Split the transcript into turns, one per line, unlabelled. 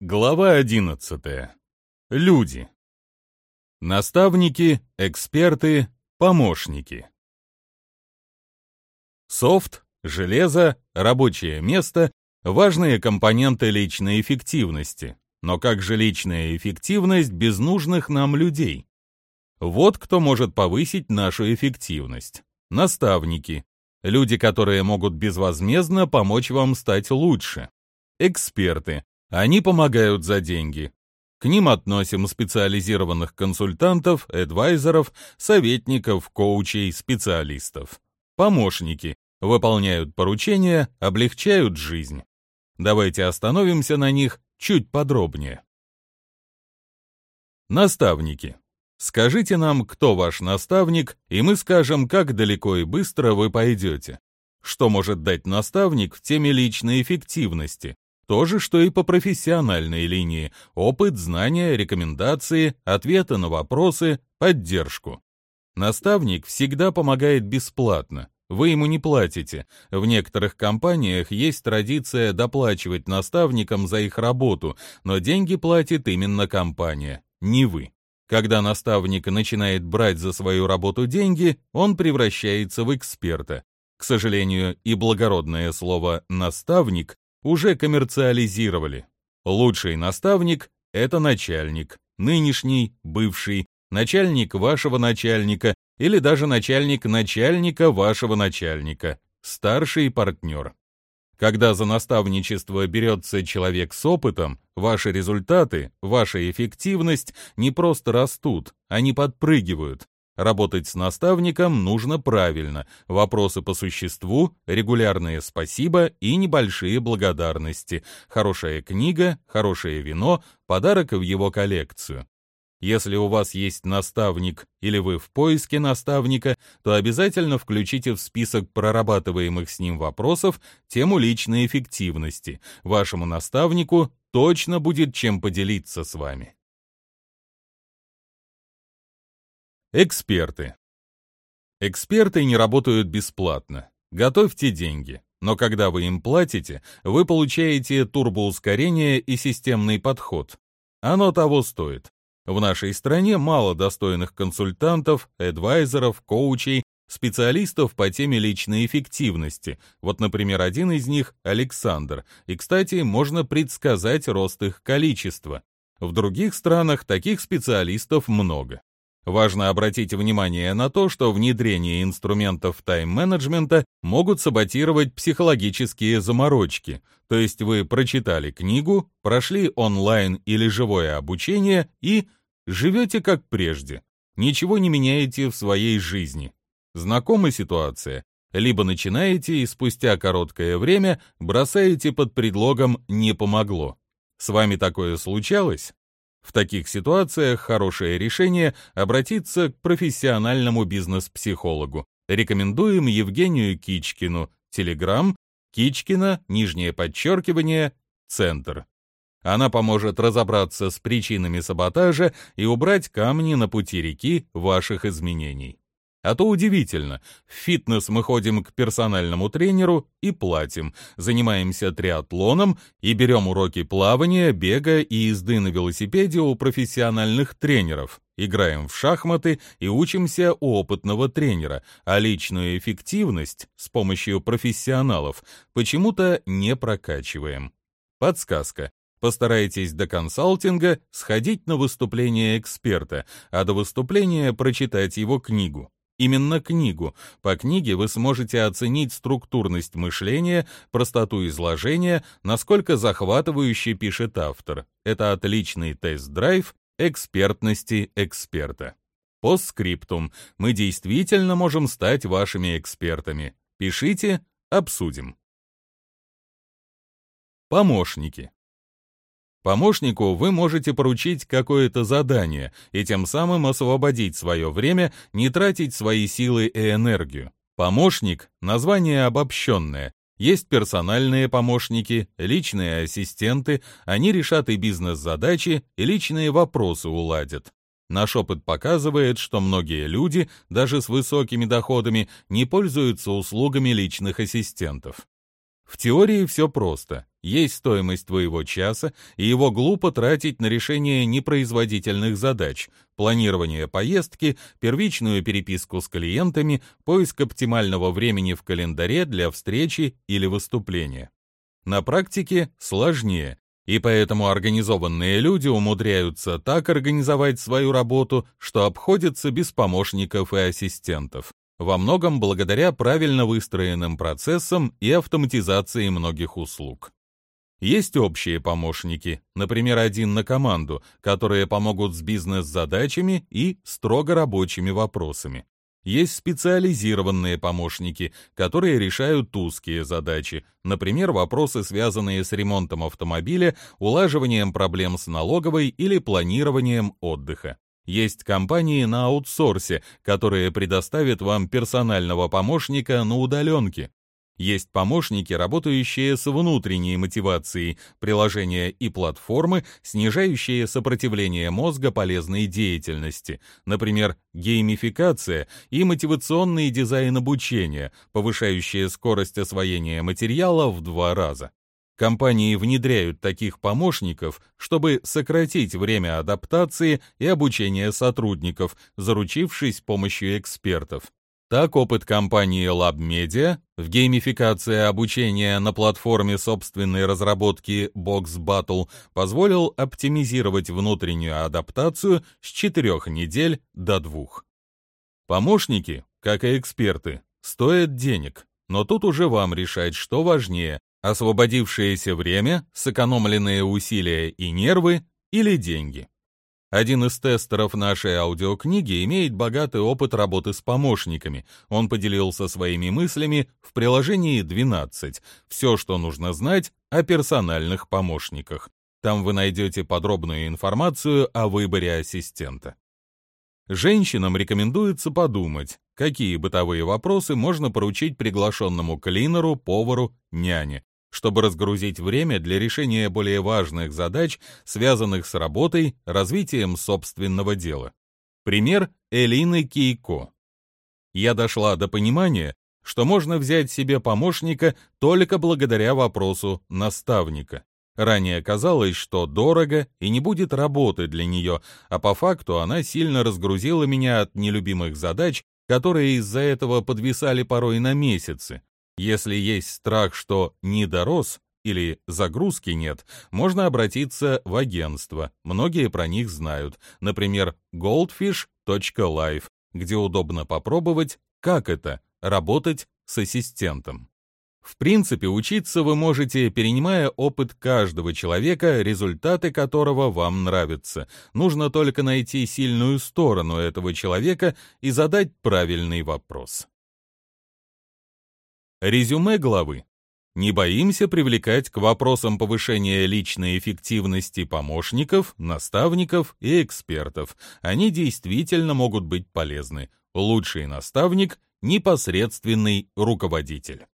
Глава 11. Люди. Наставники, эксперты, помощники. Софт, железо, рабочее место – важные компоненты личной эффективности. Но как же личная эффективность без нужных нам людей? Вот кто может повысить нашу эффективность. Наставники. Люди, которые могут безвозмездно помочь вам стать лучше. Эксперты они помогают за деньги. К ним относим специализированных консультантов, адвайзеров, советников, коучей, специалистов. Помощники выполняют поручения, облегчают жизнь. Давайте остановимся на них чуть подробнее. Наставники. Скажите нам, кто ваш наставник, и мы скажем, как далеко и быстро вы пойдете. Что может дать наставник в теме личной эффективности? То же, что и по профессиональной линии. Опыт, знания, рекомендации, ответы на вопросы, поддержку. Наставник всегда помогает бесплатно. Вы ему не платите. В некоторых компаниях есть традиция доплачивать наставникам за их работу, но деньги платит именно компания, не вы. Когда наставник начинает брать за свою работу деньги, он превращается в эксперта. К сожалению, и благородное слово «наставник» уже коммерциализировали. Лучший наставник — это начальник, нынешний, бывший, начальник вашего начальника или даже начальник начальника вашего начальника, старший партнер. Когда за наставничество берется человек с опытом, ваши результаты, ваша эффективность не просто растут, они подпрыгивают, Работать с наставником нужно правильно. Вопросы по существу, регулярные спасибо и небольшие благодарности. Хорошая книга, хорошее вино, подарок в его коллекцию. Если у вас есть наставник или вы в поиске наставника, то обязательно включите в список прорабатываемых с ним вопросов тему личной эффективности. Вашему наставнику точно будет чем поделиться с вами. Эксперты. Эксперты не работают бесплатно. Готовьте деньги. Но когда вы им платите, вы получаете турбоускорение и системный подход. Оно того стоит. В нашей стране мало достойных консультантов, адвайзеров, коучей, специалистов по теме личной эффективности. Вот, например, один из них — Александр. И, кстати, можно предсказать рост их количества. В других странах таких специалистов много. Важно обратить внимание на то, что внедрение инструментов тайм-менеджмента могут саботировать психологические заморочки, то есть вы прочитали книгу, прошли онлайн или живое обучение и живете как прежде, ничего не меняете в своей жизни. Знакома ситуация? Либо начинаете и спустя короткое время бросаете под предлогом «не помогло». С вами такое случалось? В таких ситуациях хорошее решение обратиться к профессиональному бизнес-психологу. Рекомендуем Евгению Кичкину, Телеграм, Кичкина, нижнее подчеркивание, Центр. Она поможет разобраться с причинами саботажа и убрать камни на пути реки ваших изменений. А то удивительно, в фитнес мы ходим к персональному тренеру и платим, занимаемся триатлоном и берем уроки плавания, бега и езды на велосипеде у профессиональных тренеров, играем в шахматы и учимся у опытного тренера, а личную эффективность с помощью профессионалов почему-то не прокачиваем. Подсказка. Постарайтесь до консалтинга сходить на выступление эксперта, а до выступления прочитать его книгу. Именно книгу. По книге вы сможете оценить структурность мышления, простоту изложения, насколько захватывающе пишет автор. Это отличный тест-драйв экспертности эксперта. Постскриптум. Мы действительно можем стать вашими экспертами. Пишите, обсудим. Помощники. Помощнику вы можете поручить какое-то задание и тем самым освободить свое время, не тратить свои силы и энергию. Помощник – название обобщенное. Есть персональные помощники, личные ассистенты, они решат и бизнес-задачи, и личные вопросы уладят. Наш опыт показывает, что многие люди, даже с высокими доходами, не пользуются услугами личных ассистентов. В теории все просто. Есть стоимость твоего часа, и его глупо тратить на решение непроизводительных задач, планирование поездки, первичную переписку с клиентами, поиск оптимального времени в календаре для встречи или выступления. На практике сложнее, и поэтому организованные люди умудряются так организовать свою работу, что обходятся без помощников и ассистентов. Во многом благодаря правильно выстроенным процессам и автоматизации многих услуг. Есть общие помощники, например, один на команду, которые помогут с бизнес-задачами и строго рабочими вопросами. Есть специализированные помощники, которые решают узкие задачи, например, вопросы, связанные с ремонтом автомобиля, улаживанием проблем с налоговой или планированием отдыха. Есть компании на аутсорсе, которые предоставят вам персонального помощника на удаленке. Есть помощники, работающие с внутренней мотивацией, приложения и платформы, снижающие сопротивление мозга полезной деятельности, например, геймификация и мотивационный дизайн обучения, повышающие скорость освоения материала в два раза. Компании внедряют таких помощников, чтобы сократить время адаптации и обучения сотрудников, заручившись помощью экспертов. Так, опыт компании LabMedia в геймификации обучения на платформе собственной разработки Box Battle позволил оптимизировать внутреннюю адаптацию с 4 недель до 2. Помощники, как и эксперты, стоят денег, но тут уже вам решать, что важнее – освободившееся время, сэкономленные усилия и нервы или деньги. Один из тестеров нашей аудиокниги имеет богатый опыт работы с помощниками. Он поделился своими мыслями в приложении 12. Все, что нужно знать о персональных помощниках. Там вы найдете подробную информацию о выборе ассистента. Женщинам рекомендуется подумать, какие бытовые вопросы можно поручить приглашенному клинеру, повару, няне чтобы разгрузить время для решения более важных задач, связанных с работой, развитием собственного дела. Пример Элины Кейко. Я дошла до понимания, что можно взять себе помощника только благодаря вопросу наставника. Ранее казалось, что дорого и не будет работы для нее, а по факту она сильно разгрузила меня от нелюбимых задач, которые из-за этого подвисали порой на месяцы. Если есть страх, что не дорос или загрузки нет, можно обратиться в агентство. Многие про них знают. Например, goldfish.life, где удобно попробовать, как это — работать с ассистентом. В принципе, учиться вы можете, перенимая опыт каждого человека, результаты которого вам нравятся. Нужно только найти сильную сторону этого человека и задать правильный вопрос. Резюме главы. Не боимся привлекать к вопросам повышения личной эффективности помощников, наставников и экспертов. Они действительно могут быть полезны. Лучший наставник – непосредственный руководитель.